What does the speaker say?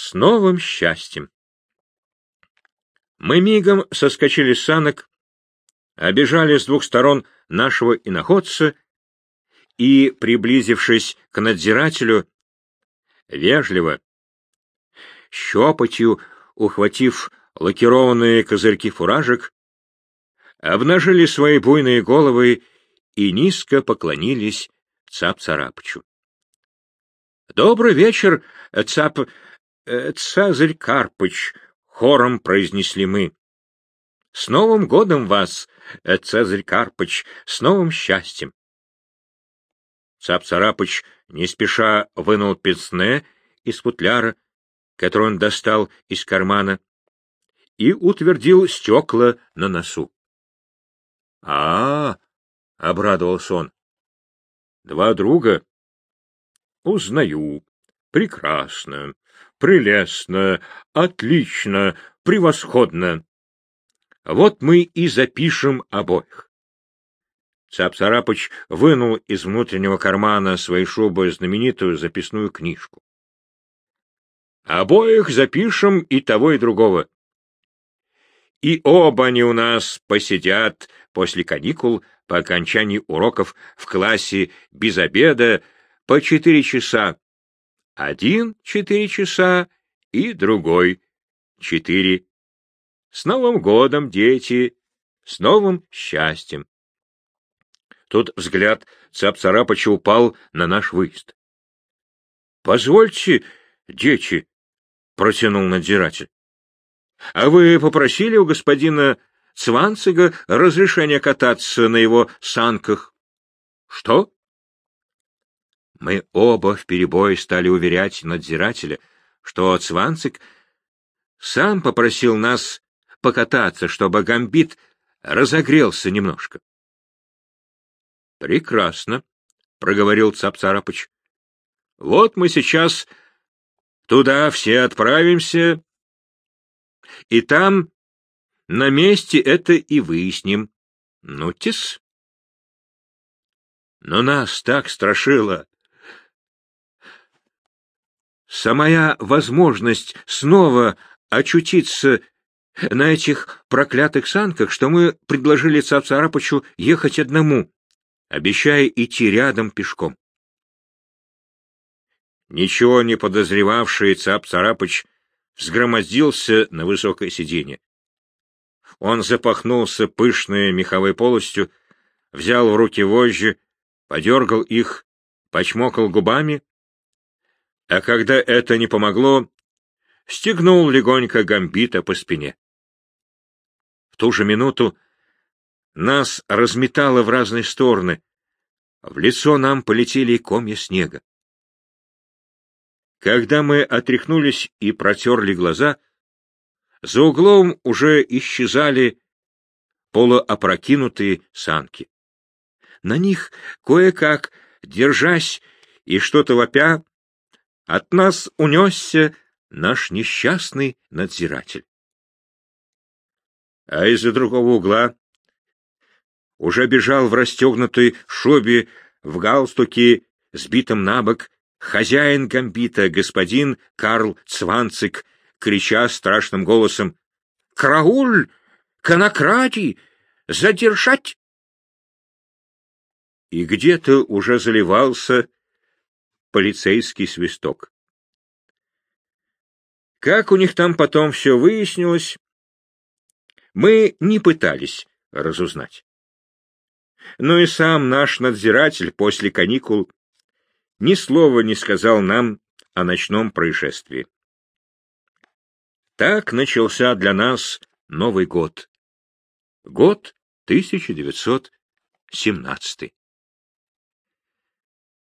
С новым счастьем! Мы мигом соскочили с санок, обежали с двух сторон нашего иноходца и, приблизившись к надзирателю, вежливо, щепотью ухватив лакированные козырьки фуражек, обнажили свои буйные головы и низко поклонились Цап-Царапычу. — Добрый вечер, Цап... Э, Цезарь Карпыч! — хором произнесли мы. — С Новым годом вас, Цезарь Карпыч, с новым счастьем! Цап-Царапыч не спеша вынул пенсне из футляра, который он достал из кармана, и утвердил стекла на носу. — А, — обрадовался он, — два друга? — Узнаю. Прекрасно, прелестно, отлично, превосходно. Вот мы и запишем обоих. Цап-Царапыч вынул из внутреннего кармана своей шубы знаменитую записную книжку. Обоих запишем и того, и другого. И оба они у нас посидят после каникул по окончании уроков в классе без обеда по четыре часа. Один четыре часа и другой четыре. С Новым годом, дети! С новым счастьем! Тут взгляд Цап-Царапыча упал на наш выезд. — Позвольте, дети, протянул надзиратель. — А вы попросили у господина Цванцига разрешения кататься на его санках? — Что? Мы оба вперебой стали уверять надзирателя, что Цванцик сам попросил нас покататься, чтобы гамбит разогрелся немножко. — Прекрасно, — проговорил Цапцарапыч. — Вот мы сейчас Туда все отправимся, и там на месте это и выясним. Ну-тис. Но нас так страшило. Самая возможность снова очутиться на этих проклятых санках, что мы предложили Цапцарапычу ехать одному, обещая идти рядом пешком. Ничего не подозревавший Цап Царапыч взгромоздился на высокое сиденье. Он запахнулся пышной меховой полостью, взял в руки вожжи, подергал их, почмокал губами, а когда это не помогло, стегнул легонько гамбита по спине. В ту же минуту нас разметало в разные стороны, в лицо нам полетели комья снега. Когда мы отряхнулись и протерли глаза, за углом уже исчезали полуопрокинутые санки. На них, кое-как, держась и что-то вопя, от нас унесся наш несчастный надзиратель. А из-за другого угла уже бежал в расстегнутой шубе, в галстуке, сбитом на бок, Хозяин гамбита, господин Карл Цванцик, крича страшным голосом «Карауль! Конократий! Задержать!» И где-то уже заливался полицейский свисток. Как у них там потом все выяснилось, мы не пытались разузнать. Но и сам наш надзиратель после каникул ни слова не сказал нам о ночном происшествии. Так начался для нас Новый год. Год 1917.